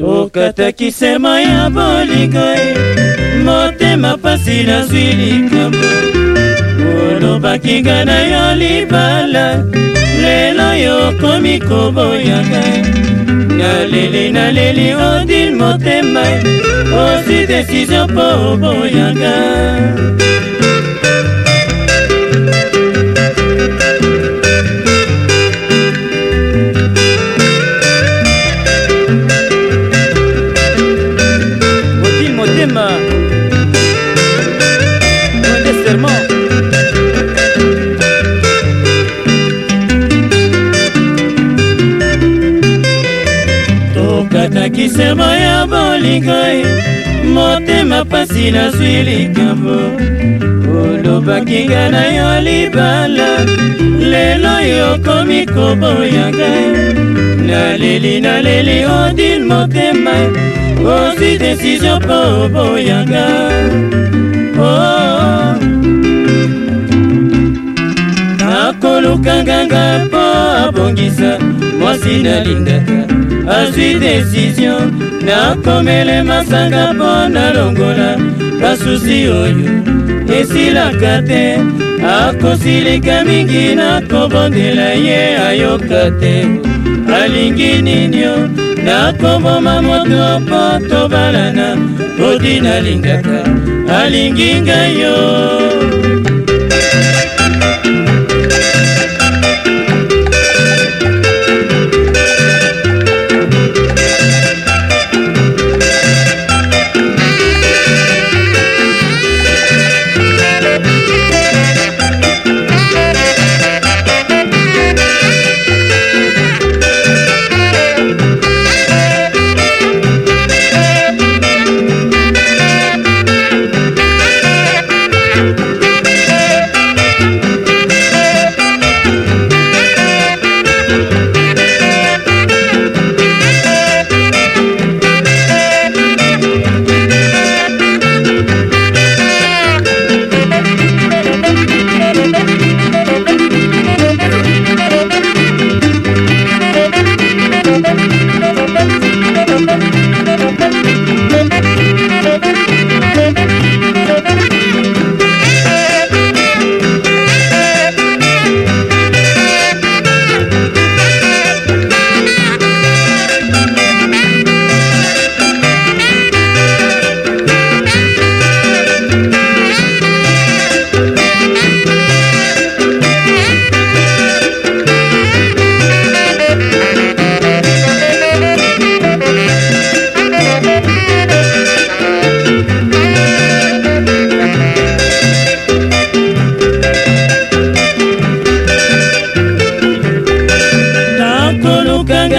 tokatakisema ya bolingo e, motema pasi nazwi likambo olobakinga na yo libala lelo yo okomi koboyanga naleli naleli odil motema osi desizio mpo oboyanga lisemo ya bolingo e, motema pasi nazwi likambo olobaki nga na yo libala lelo yo okomi koboya ngai naleli naleli odil motema ozwi desizio mpo oboya nga oh. nakoluka nganga mpo abongisa mwasi nalingaka azwi desizio nakomele masanga mpo nalongola basusi oyo esilaka te akosilika mingi nakobondela ye ayoka te alingi ninio nakoboma moto mpo tobalana odi nalingaka alingi ngai yo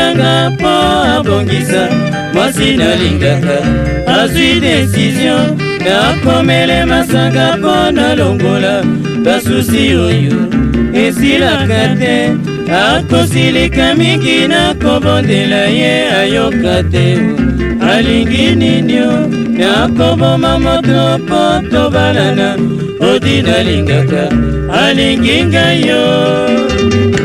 asalaka mpo abongisa mwasi nalingaka azwi desizio nakomele masanga mpo nalongola basusi oyo esilaka te akosilika mingi nakobondela ye ayoka te alingi ninio nakoboma moto mpo tobalana odi nalingaka alingi ngai yo